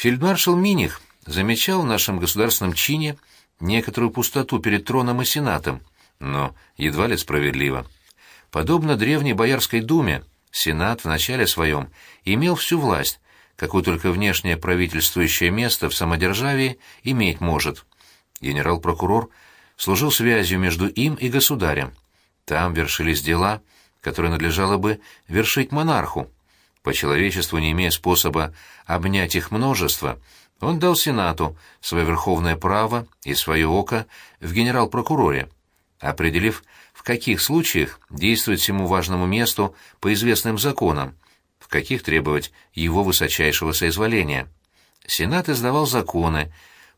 Фельдмаршал Миних замечал в нашем государственном чине некоторую пустоту перед троном и сенатом, но едва ли справедливо. Подобно древней Боярской думе, сенат в начале своем имел всю власть, какую только внешнее правительствующее место в самодержавии иметь может. Генерал-прокурор служил связью между им и государем. Там вершились дела, которые надлежало бы вершить монарху. По человечеству, не имея способа обнять их множество, он дал Сенату свое верховное право и свое око в генерал-прокуроре, определив, в каких случаях действовать всему важному месту по известным законам, в каких требовать его высочайшего соизволения. Сенат издавал законы,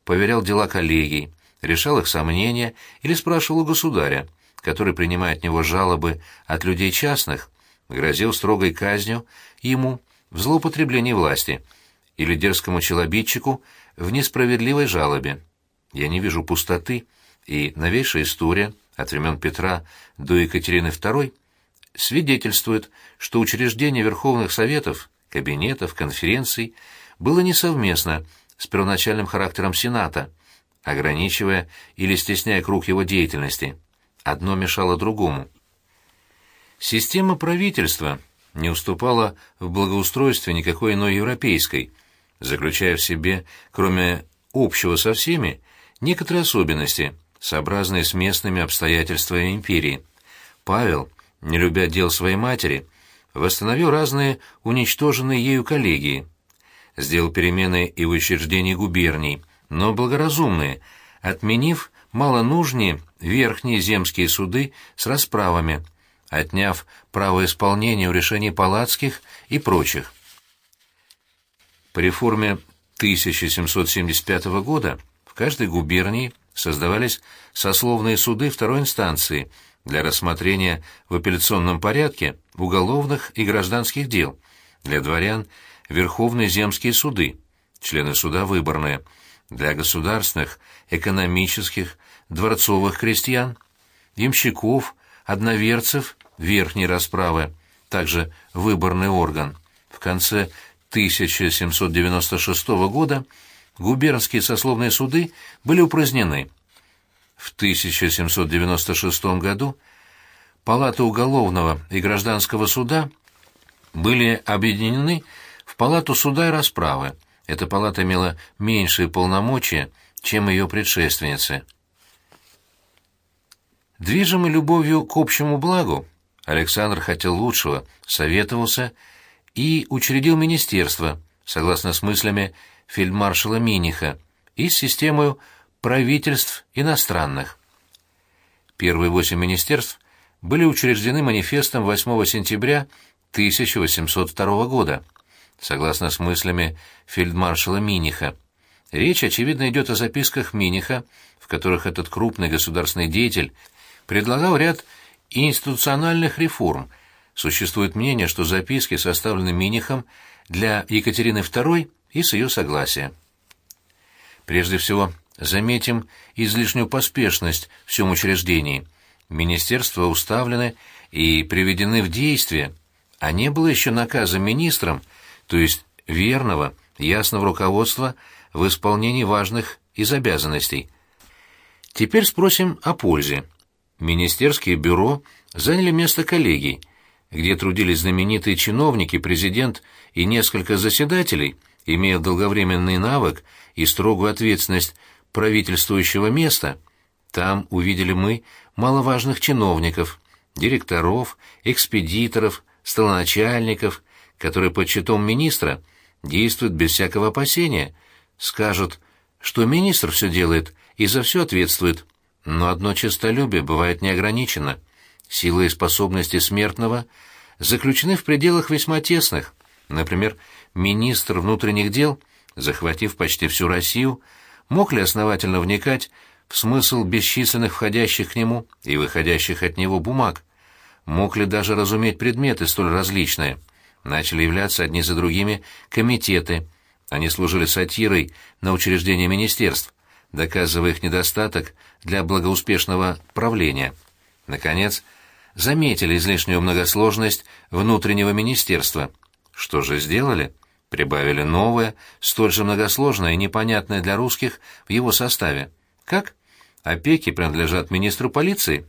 поверял дела коллегий, решал их сомнения или спрашивал у государя, который, принимая от него жалобы от людей частных, грозил строгой казнью ему в злоупотреблении власти – или дерзкому челобитчику в несправедливой жалобе. Я не вижу пустоты, и новейшая история от времен Петра до Екатерины II свидетельствует, что учреждение Верховных Советов, кабинетов, конференций было несовместно с первоначальным характером Сената, ограничивая или стесняя круг его деятельности. Одно мешало другому. Система правительства не уступала в благоустройстве никакой иной европейской, заключая в себе, кроме общего со всеми, некоторые особенности, сообразные с местными обстоятельствами империи. Павел, не любя дел своей матери, восстановил разные уничтоженные ею коллегии, сделал перемены и в учреждении губерний, но благоразумные, отменив малонужние верхние земские суды с расправами, отняв право исполнения у решений палацких и прочих. По реформе 1775 года в каждой губернии создавались сословные суды второй инстанции для рассмотрения в апелляционном порядке уголовных и гражданских дел, для дворян – верховные земские суды, члены суда выборные, для государственных, экономических, дворцовых крестьян, ямщиков, одноверцев, верхней расправы, также выборный орган. В конце 1796 года губернские сословные суды были упразднены. В 1796 году палаты уголовного и гражданского суда были объединены в палату суда и расправы. Эта палата имела меньшие полномочия, чем ее предшественницы. Движимый любовью к общему благу, Александр хотел лучшего, советовался и учредил министерство, согласно с мыслями фельдмаршала Миниха, и с системой правительств иностранных. Первые восемь министерств были учреждены манифестом 8 сентября 1802 года, согласно с мыслями фельдмаршала Миниха. Речь, очевидно, идет о записках Миниха, в которых этот крупный государственный деятель предлагал ряд институциональных реформ – Существует мнение, что записки составлены Минихом для Екатерины II и с ее согласия. Прежде всего, заметим излишнюю поспешность в всем учреждении. Министерства уставлены и приведены в действие, а не было еще наказа министрам, то есть верного, ясного руководства в исполнении важных из обязанностей. Теперь спросим о пользе. Министерские бюро заняли место коллегий – где трудились знаменитые чиновники, президент и несколько заседателей, имея долговременный навык и строгую ответственность правительствующего места, там увидели мы маловажных чиновников, директоров, экспедиторов, столоначальников, которые под щитом министра действуют без всякого опасения, скажут, что министр все делает и за все ответствует, но одно честолюбие бывает неограничено — Силы и способности смертного заключены в пределах весьма тесных. Например, министр внутренних дел, захватив почти всю Россию, мог ли основательно вникать в смысл бесчисленных входящих к нему и выходящих от него бумаг? Мог ли даже разуметь предметы столь различные? Начали являться одни за другими комитеты. Они служили сатирой на учреждения министерств, доказывая их недостаток для благоуспешного правления. Наконец, заметили излишнюю многосложность внутреннего министерства. Что же сделали? Прибавили новое, столь же многосложное и непонятное для русских в его составе. Как? Опеки принадлежат министру полиции.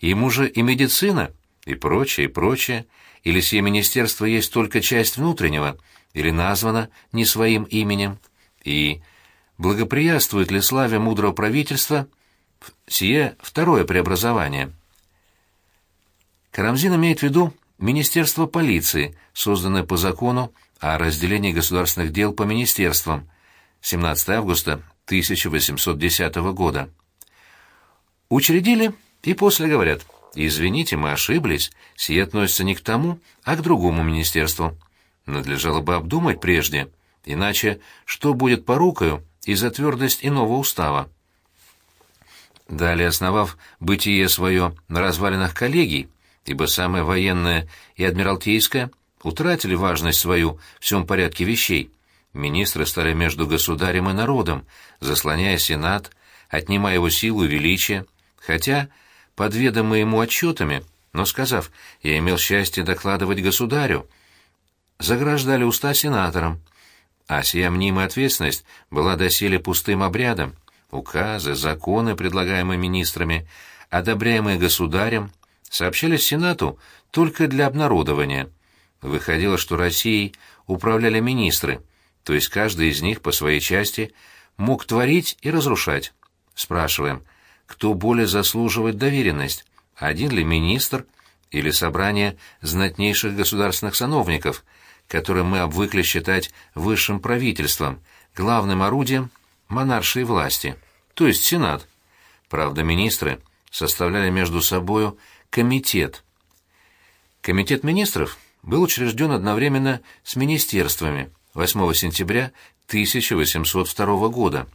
Ему же и медицина, и прочее, и прочее. Или сие министерство есть только часть внутреннего, или названо не своим именем. И благоприятствует ли славе мудрого правительства сие второе преобразование? Карамзин имеет в виду Министерство полиции, созданное по закону о разделении государственных дел по министерствам 17 августа 1810 года. Учредили и после говорят, извините, мы ошиблись, сие относится не к тому, а к другому министерству. Надлежало бы обдумать прежде, иначе что будет порукою и за твердость иного устава? Далее, основав бытие свое на развалинах коллегий, ибо самое военное и адмиралтейское — утратили важность свою в всем порядке вещей. Министры стали между государем и народом, заслоняя Сенат, отнимая его силу и величие, хотя, под ведомые ему отчетами, но сказав «я имел счастье докладывать государю», заграждали уста сенаторам, а сия мнимая ответственность была доселе пустым обрядом. Указы, законы, предлагаемые министрами, одобряемые государем, сообщались Сенату только для обнародования – Выходило, что Россией управляли министры, то есть каждый из них по своей части мог творить и разрушать. Спрашиваем, кто более заслуживает доверенность, один ли министр или собрание знатнейших государственных сановников, которые мы обвыкли считать высшим правительством, главным орудием монаршей власти, то есть Сенат. Правда, министры составляли между собою комитет. Комитет министров был учрежден одновременно с министерствами 8 сентября 1802 года.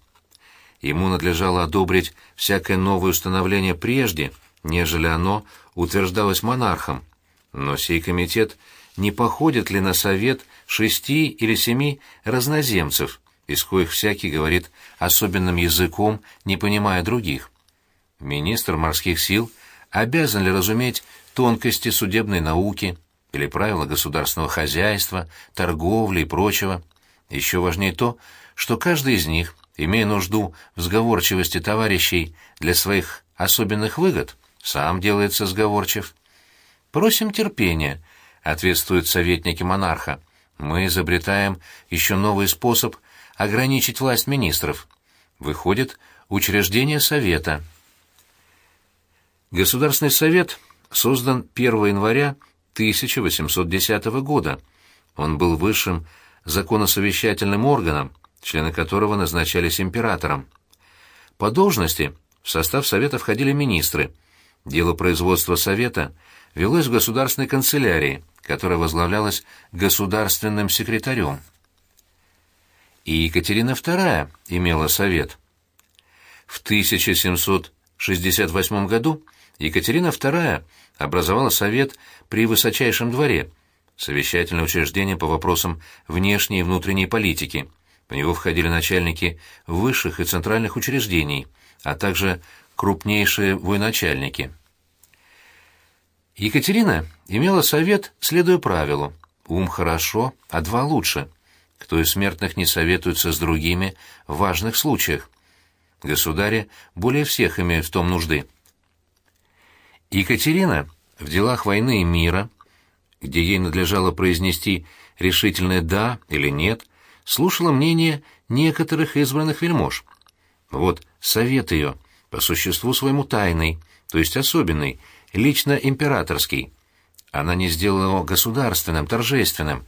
Ему надлежало одобрить всякое новое установление прежде, нежели оно утверждалось монархом. Но сей комитет не походит ли на совет шести или семи разноземцев, из коих всякий говорит особенным языком, не понимая других? Министр морских сил обязан ли разуметь тонкости судебной науки, или правила государственного хозяйства, торговли и прочего. Еще важнее то, что каждый из них, имея нужду в сговорчивости товарищей для своих особенных выгод, сам делается сговорчив. «Просим терпения», — ответствуют советники монарха. «Мы изобретаем еще новый способ ограничить власть министров. Выходит, учреждение Совета». Государственный совет создан 1 января 1810 года. Он был высшим законосовещательным органом, члены которого назначались императором. По должности в состав Совета входили министры. Дело производства Совета велось в государственной канцелярии, которая возглавлялась государственным секретарем. И Екатерина II имела Совет. В 1768 году Екатерина II образовала Совет при высочайшем дворе, совещательное учреждение по вопросам внешней и внутренней политики. В него входили начальники высших и центральных учреждений, а также крупнейшие военачальники. Екатерина имела совет, следуя правилу «ум хорошо, а два лучше». Кто из смертных не советуется с другими в важных случаях? Государи более всех имеют в том нужды. Екатерина в делах войны и мира, где ей надлежало произнести решительное «да» или «нет», слушала мнение некоторых избранных вельмож. Вот совет ее, по существу своему тайный, то есть особенный, лично императорский. Она не сделала его государственным, торжественным,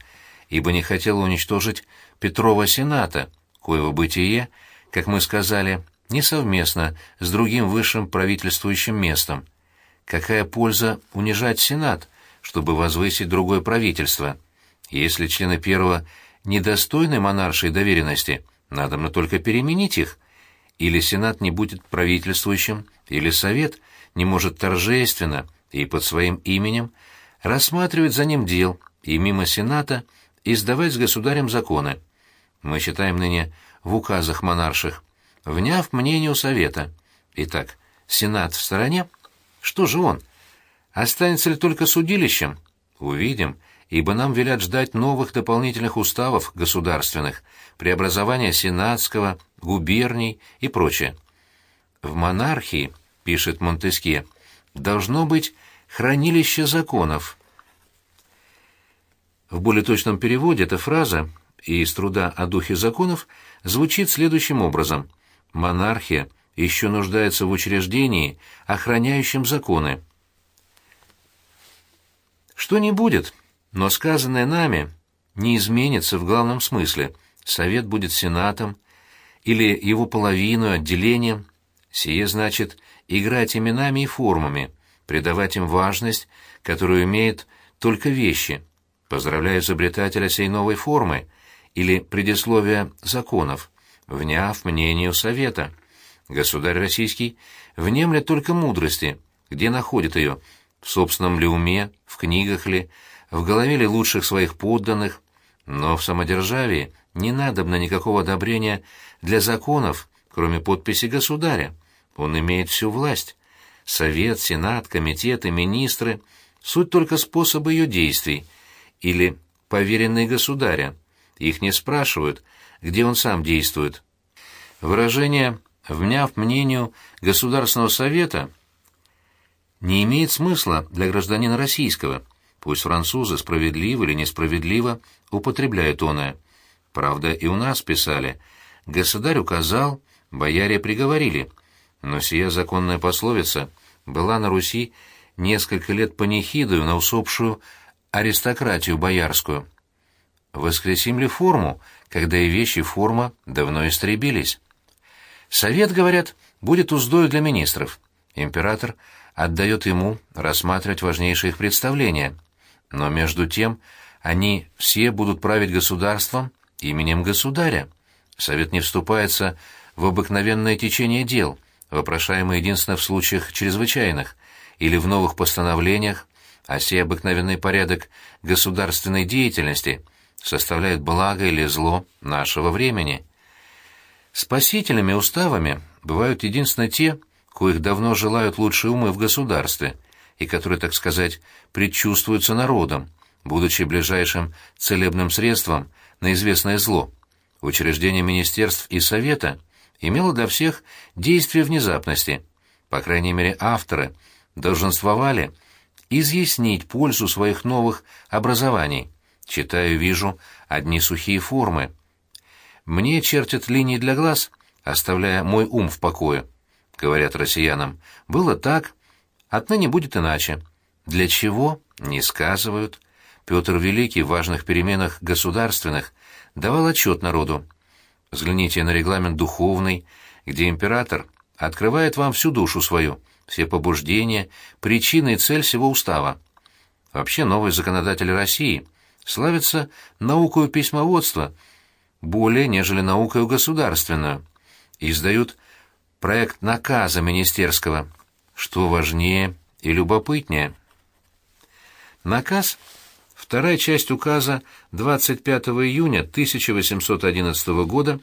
ибо не хотела уничтожить Петрова Сената, коего бытие, как мы сказали, несовместно с другим высшим правительствующим местом. Какая польза унижать Сенат, чтобы возвысить другое правительство? Если члены первого недостойны монаршей доверенности, надо мне только переменить их. Или Сенат не будет правительствующим, или Совет не может торжественно и под своим именем рассматривать за ним дел и мимо Сената издавать с государем законы. Мы считаем ныне в указах монарших, вняв мнению Совета. Итак, Сенат в стороне — что же он? Останется ли только судилищем? Увидим, ибо нам велят ждать новых дополнительных уставов государственных, преобразования сенатского, губерний и прочее. В монархии, пишет Монтескье, должно быть хранилище законов. В более точном переводе эта фраза из труда о духе законов звучит следующим образом. Монархия еще нуждается в учреждении, охраняющем законы. Что не будет, но сказанное нами не изменится в главном смысле. Совет будет сенатом или его половину отделением. Сие значит играть именами и формами, придавать им важность, которую имеют только вещи. Поздравляю изобретателя сей новой формы или предисловия законов, вняв мнению совета. Государь российский внемлет только мудрости, где находит ее, в собственном ли уме, в книгах ли, в голове ли лучших своих подданных, но в самодержавии не надобно никакого одобрения для законов, кроме подписи государя. Он имеет всю власть. Совет, Сенат, комитеты, министры — суть только способы ее действий, или поверенные государя. Их не спрашивают, где он сам действует. Выражение «вняв мнению Государственного совета» не имеет смысла для гражданина российского, пусть французы справедливо или несправедливо употребляют оное. Правда, и у нас писали «Государь указал, бояре приговорили», но сия законная пословица была на Руси несколько лет панихидою на усопшую аристократию боярскую. Воскресим ли форму, когда и вещи форма давно истребились? Совет, говорят, будет уздою для министров. Император отдает ему рассматривать важнейшие их представления. Но между тем они все будут править государством именем государя. Совет не вступается в обыкновенное течение дел, вопрошаемое единственно в случаях чрезвычайных, или в новых постановлениях, а сей обыкновенный порядок государственной деятельности составляет благо или зло нашего времени. Спасительными уставами бывают единственно те, коих давно желают лучшие умы в государстве, и которые, так сказать, предчувствуются народом, будучи ближайшим целебным средством на известное зло. Учреждение министерств и совета имело для всех действие внезапности. По крайней мере, авторы долженствовали изъяснить пользу своих новых образований. Читаю, вижу одни сухие формы. Мне чертят линии для глаз, оставляя мой ум в покое. Говорят россиянам, было так, отныне будет иначе. Для чего? Не сказывают. Петр Великий в важных переменах государственных давал отчет народу. Взгляните на регламент духовный, где император открывает вам всю душу свою, все побуждения, причины и цель всего устава. Вообще новые законодатели России славятся наукою письмоводства более, нежели наукою государственную. Издают проект наказа министерского, что важнее и любопытнее. Наказ — вторая часть указа 25 июня 1811 года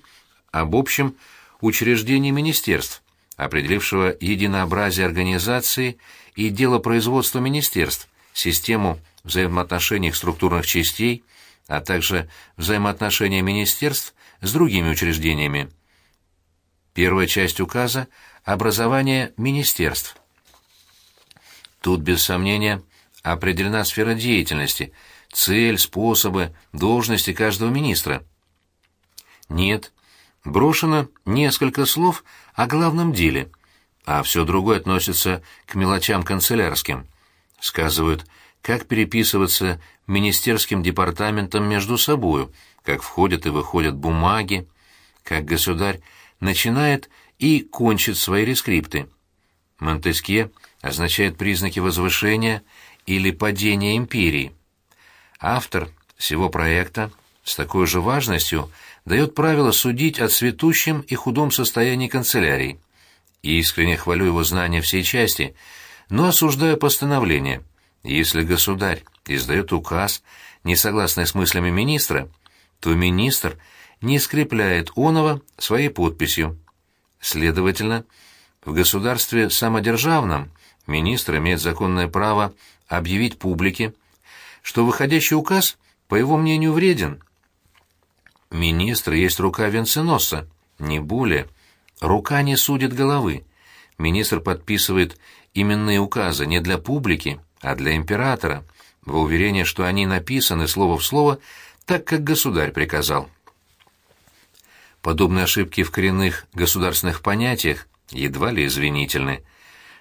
об общем учреждении министерств, определившего единообразие организации и делопроизводства министерств, систему взаимоотношений структурных частей, а также взаимоотношения министерств с другими учреждениями. Первая часть указа – образование министерств. Тут, без сомнения, определена сфера деятельности, цель, способы, должности каждого министра. Нет, брошено несколько слов о главном деле, а все другое относится к мелочам канцелярским. Сказывают, как переписываться министерским департаментам между собою, как входят и выходят бумаги, как государь начинает и кончит свои рескрипты. Монтескье означает признаки возвышения или падения империи. Автор всего проекта с такой же важностью дает правило судить о цветущем и худом состоянии канцелярии. И искренне хвалю его знания всей части, но осуждаю постановление. Если государь издает указ, не согласный с мыслями министра, то министр не скрепляет оного своей подписью. Следовательно, в государстве самодержавном министр имеет законное право объявить публике, что выходящий указ, по его мнению, вреден. Министр есть рука венценоса, не более. Рука не судит головы. Министр подписывает именные указы не для публики, а для императора, во уверение, что они написаны слово в слово так, как государь приказал. Подобные ошибки в коренных государственных понятиях едва ли извинительны.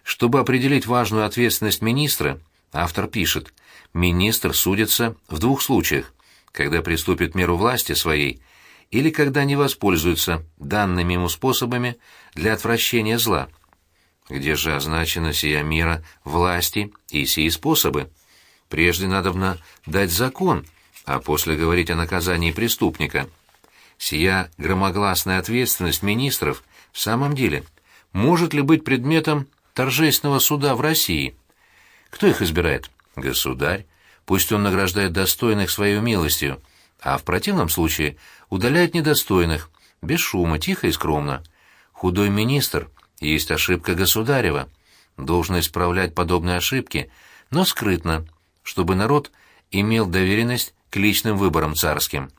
Чтобы определить важную ответственность министра, автор пишет, министр судится в двух случаях, когда приступит меру власти своей или когда не воспользуется данными ему способами для отвращения зла. Где же означена сия мера власти и сии способы? Прежде надобно дать закон, а после говорить о наказании преступника. Сия громогласная ответственность министров в самом деле может ли быть предметом торжественного суда в России? Кто их избирает? Государь. Пусть он награждает достойных своей милостью, а в противном случае удаляет недостойных, без шума, тихо и скромно. Худой министр есть ошибка государева. Должен исправлять подобные ошибки, но скрытно, чтобы народ имел доверенность к личным выборам царским.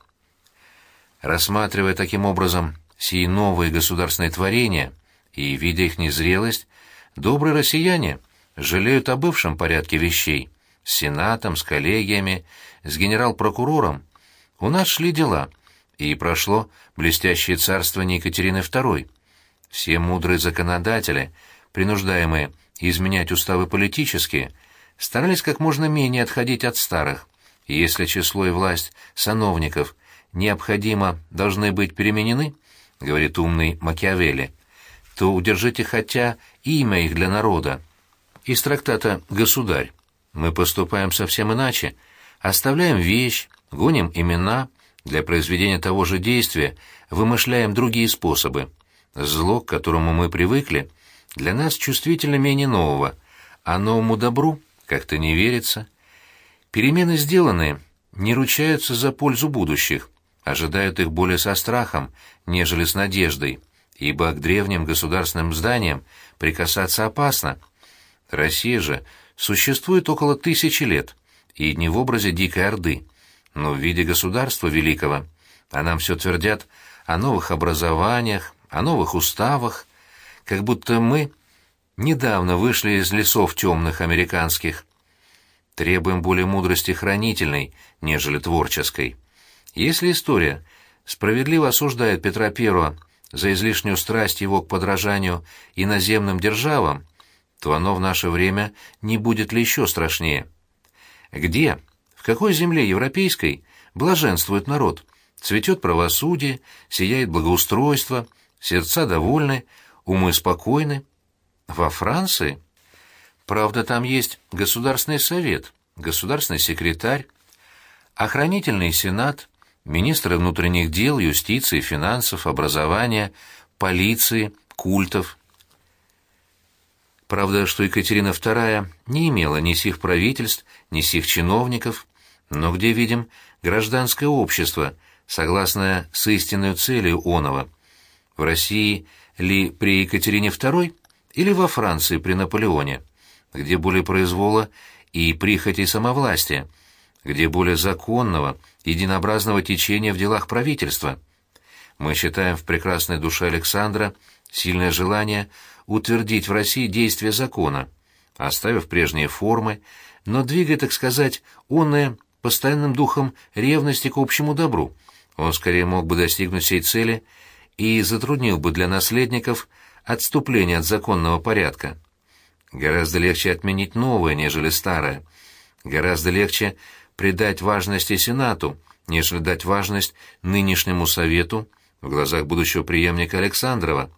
Рассматривая таким образом сии новые государственные творения и видя их незрелость, добрые россияне жалеют о бывшем порядке вещей, с сенатом, с коллегиями, с генерал-прокурором. У нас шли дела, и прошло блестящее царствование Екатерины II. Все мудрые законодатели, принуждаемые изменять уставы политические, старались как можно менее отходить от старых, и если число и власть сановников необходимо должны быть переменены, говорит умный Макиавелли, то удержите хотя имя их для народа. Из трактата «Государь» мы поступаем совсем иначе, оставляем вещь, гоним имена, для произведения того же действия вымышляем другие способы. Зло, к которому мы привыкли, для нас чувствительно менее нового, а новому добру как-то не верится. Перемены сделанные не ручаются за пользу будущих, ожидают их более со страхом, нежели с надеждой, ибо к древним государственным зданиям прикасаться опасно. Россия же существует около тысячи лет, и не в образе дикой орды, но в виде государства великого. А нам все твердят о новых образованиях, о новых уставах, как будто мы недавно вышли из лесов темных американских. Требуем более мудрости хранительной, нежели творческой. Если история справедливо осуждает Петра I за излишнюю страсть его к подражанию иноземным державам, то оно в наше время не будет ли еще страшнее? Где, в какой земле европейской блаженствует народ? Цветет правосудие, сияет благоустройство, сердца довольны, умы спокойны. Во Франции? Правда, там есть Государственный совет, государственный секретарь, охранительный сенат, министры внутренних дел, юстиции, финансов, образования, полиции, культов. Правда, что Екатерина II не имела ни сих правительств, ни сих чиновников, но где видим гражданское общество, согласное с истинной целью оного. В России ли при Екатерине II или во Франции при Наполеоне, где более произвола и прихоти самовластия, где более законного, единообразного течения в делах правительства. Мы считаем в прекрасной душе Александра сильное желание утвердить в России действие закона, оставив прежние формы, но двигая, так сказать, онное постоянным духом ревности к общему добру. Он скорее мог бы достигнуть сей цели и затруднил бы для наследников отступление от законного порядка. Гораздо легче отменить новое, нежели старое. Гораздо легче придать важности Сенату, нежели дать важность нынешнему Совету в глазах будущего преемника Александрова.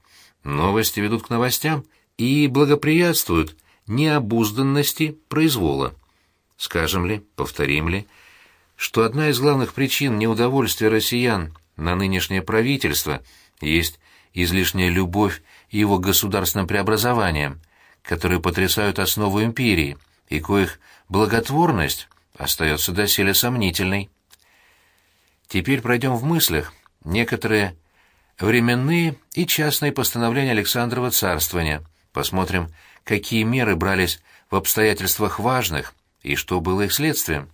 Новости ведут к новостям и благоприятствуют необузданности произвола. Скажем ли, повторим ли, что одна из главных причин неудовольствия россиян на нынешнее правительство есть излишняя любовь его государственным преобразованиям, которые потрясают основу империи, и коих благотворность остается доселе сомнительной. Теперь пройдем в мыслях некоторые временные и частные постановления Александрова царствования, посмотрим, какие меры брались в обстоятельствах важных и что было их следствием.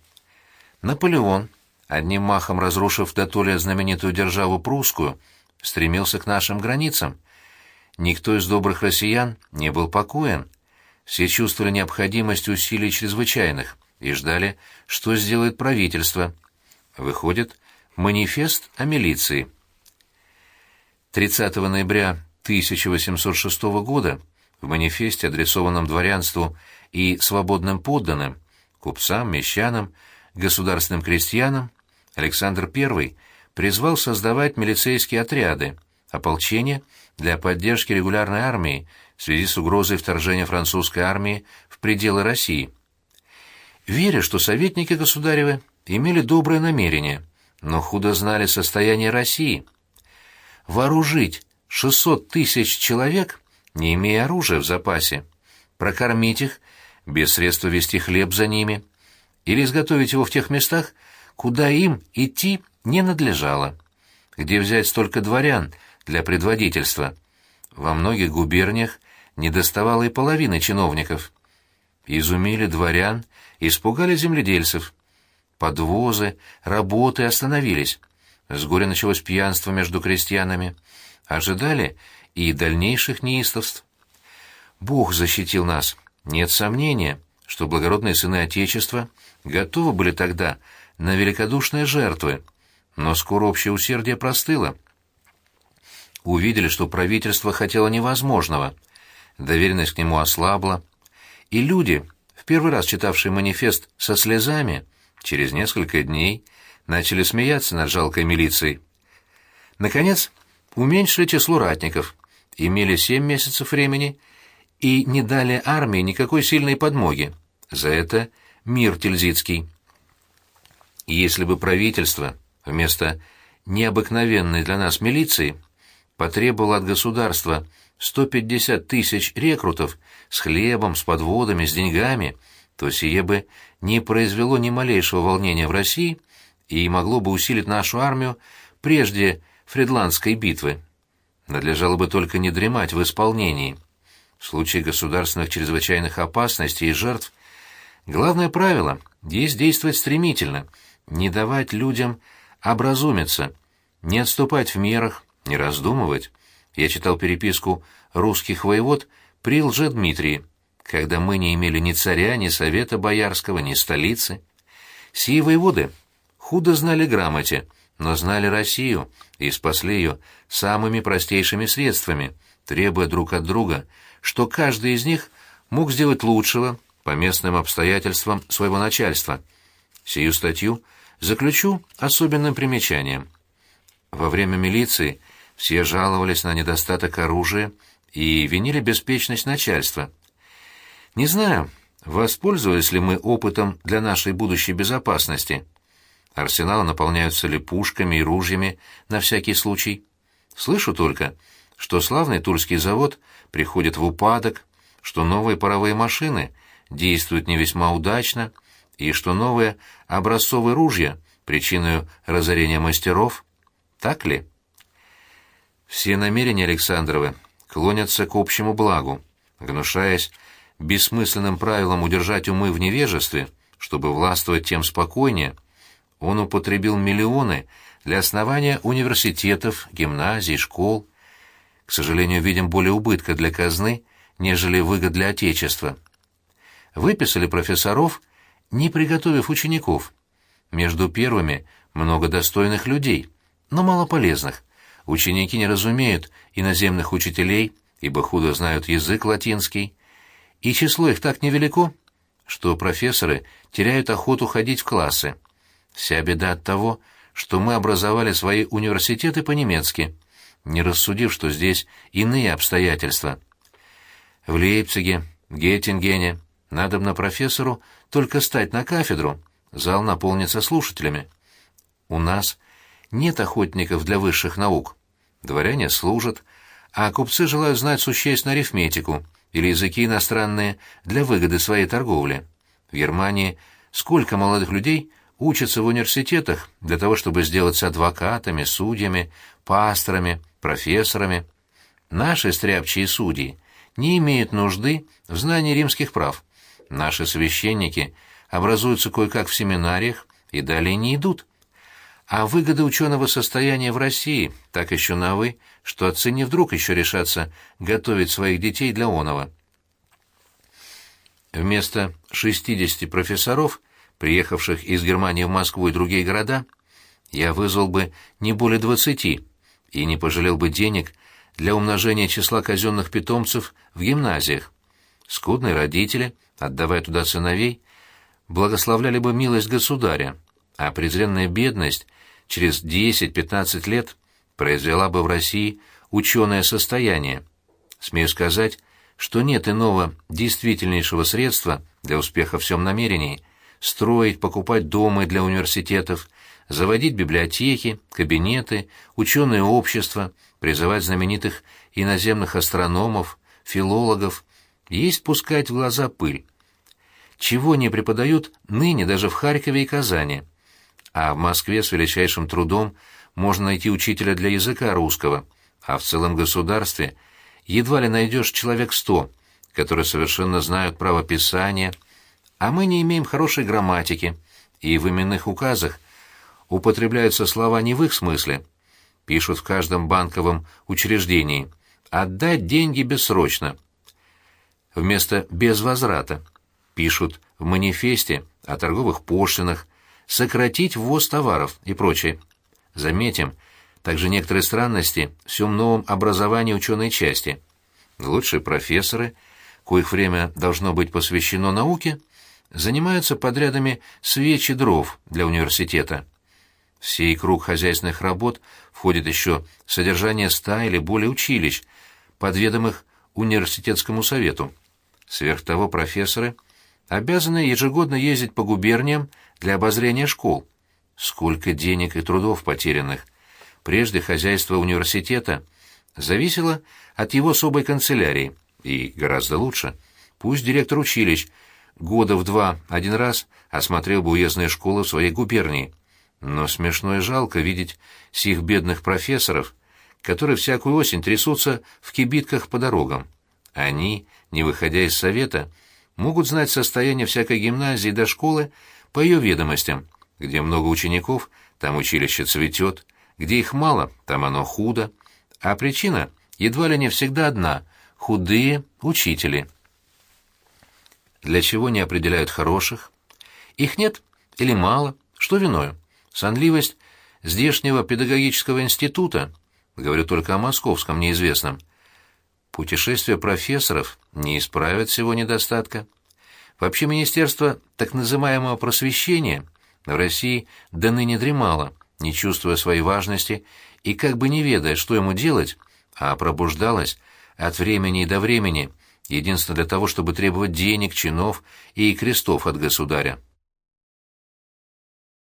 Наполеон, одним махом разрушив дотоле знаменитую державу прусскую, стремился к нашим границам. Никто из добрых россиян не был покоен. Все чувствовали необходимость усилий чрезвычайных и ждали, что сделает правительство. Выходит, манифест о милиции. 30 ноября 1806 года в манифесте, адресованном дворянству и свободным подданным, купцам, мещанам, государственным крестьянам, Александр I призвал создавать милицейские отряды, ополчение для поддержки регулярной армии в связи с угрозой вторжения французской армии в пределы России. Веря, что советники государевы имели доброе намерение, но худо знали состояние России. Вооружить 600 тысяч человек, не имея оружия в запасе, прокормить их, без средств вести хлеб за ними, или изготовить его в тех местах, куда им идти не надлежало. Где взять столько дворян для предводительства? Во многих губерниях не доставало и половины чиновников. Изумили дворян, испугали земледельцев. Подвозы, работы остановились. С горя началось пьянство между крестьянами. Ожидали и дальнейших неистовств. Бог защитил нас. Нет сомнения, что благородные сыны Отечества готовы были тогда на великодушные жертвы, но скоро общее усердие простыло. Увидели, что правительство хотело невозможного, доверенность к нему ослабла, и люди, в первый раз читавшие манифест со слезами, через несколько дней начали смеяться над жалкой милицией. Наконец, уменьшили число ратников, имели семь месяцев времени и не дали армии никакой сильной подмоги. За это мир тильзитский. Если бы правительство вместо необыкновенной для нас милиции потребовало от государства 150 тысяч рекрутов с хлебом, с подводами, с деньгами, то сие бы не произвело ни малейшего волнения в России и могло бы усилить нашу армию прежде Фредландской битвы. Надлежало бы только не дремать в исполнении. В случае государственных чрезвычайных опасностей и жертв главное правило — есть действовать стремительно — не давать людям образумиться, не отступать в мерах, не раздумывать. Я читал переписку русских воевод при Лжедмитрии, когда мы не имели ни царя, ни совета боярского, ни столицы. Сии воеводы худо знали грамоте, но знали Россию и спасли ее самыми простейшими средствами, требуя друг от друга, что каждый из них мог сделать лучшего по местным обстоятельствам своего начальства. Сию статью — Заключу особенным примечанием. Во время милиции все жаловались на недостаток оружия и винили беспечность начальства. Не знаю, воспользовались ли мы опытом для нашей будущей безопасности. Арсеналы наполняются ли пушками и ружьями на всякий случай. Слышу только, что славный тульский завод приходит в упадок, что новые паровые машины действуют не весьма удачно — и что новые образцовые ружья причиной разорения мастеров? Так ли? Все намерения Александровы клонятся к общему благу, гнушаясь бессмысленным правилом удержать умы в невежестве, чтобы властвовать тем спокойнее, он употребил миллионы для основания университетов, гимназий, школ. К сожалению, видим более убытка для казны, нежели выгод для Отечества. Выписали профессоров не приготовив учеников. Между первыми много достойных людей, но мало полезных. Ученики не разумеют иноземных учителей, ибо худо знают язык латинский, и число их так невелико, что профессоры теряют охоту ходить в классы. Вся беда от того, что мы образовали свои университеты по-немецки, не рассудив, что здесь иные обстоятельства. В Лейпциге, Геттингене, Надобно профессору только стать на кафедру, зал наполнится слушателями. У нас нет охотников для высших наук. Дворяне служат, а купцы желают знать существенную арифметику или языки иностранные для выгоды своей торговли. В Германии сколько молодых людей учатся в университетах для того, чтобы сделаться адвокатами, судьями, пасторами, профессорами. Наши стряпчие судьи не имеют нужды в знании римских прав. Наши священники образуются кое-как в семинариях и далее не идут. А выгоды ученого состояния в России так еще новы, что отцы не вдруг еще решатся готовить своих детей для оного. Вместо 60 профессоров, приехавших из Германии в Москву и другие города, я вызвал бы не более 20 и не пожалел бы денег для умножения числа казенных питомцев в гимназиях. Скудные родители, отдавая туда сыновей, благословляли бы милость государя, а презренная бедность через 10-15 лет произвела бы в России ученое состояние. Смею сказать, что нет иного действительнейшего средства для успеха в всем намерении строить, покупать дома для университетов, заводить библиотеки, кабинеты, ученые общества, призывать знаменитых иноземных астрономов, филологов, есть пускать в глаза пыль. Чего не преподают ныне даже в Харькове и Казани. А в Москве с величайшим трудом можно найти учителя для языка русского, а в целом государстве едва ли найдешь человек сто, которые совершенно знают правописание, а мы не имеем хорошей грамматики, и в именных указах употребляются слова не в их смысле. Пишут в каждом банковом учреждении «отдать деньги бессрочно», вместо «без возврата». Пишут в манифесте о торговых пошлинах, сократить ввоз товаров и прочее. Заметим, также некоторые странности в всем новом образовании ученой части. Лучшие профессоры, коих время должно быть посвящено науке, занимаются подрядами свечи дров для университета. В сей круг хозяйственных работ входит еще содержание ста или более училищ, подведомых университетскому совету. Сверх того, профессоры обязаны ежегодно ездить по губерниям для обозрения школ. Сколько денег и трудов потерянных. Прежде хозяйство университета зависело от его особой канцелярии, и гораздо лучше. Пусть директор училищ года в два один раз осмотрел бы уездные школы в своей губернии. Но смешно и жалко видеть сих бедных профессоров, которые всякую осень трясутся в кибитках по дорогам. Они, не выходя из совета, могут знать состояние всякой гимназии до школы по ее ведомостям. Где много учеников, там училище цветет, где их мало, там оно худо. А причина едва ли не всегда одна — худые учители. Для чего не определяют хороших? Их нет или мало, что виною? Сонливость здешнего педагогического института, говорю только о московском неизвестном, Путешествия профессоров не исправят всего недостатка. Вообще Министерство так называемого просвещения в России до ныне дремало, не чувствуя своей важности и как бы не ведая, что ему делать, а пробуждалось от времени до времени, единственно для того, чтобы требовать денег, чинов и крестов от государя.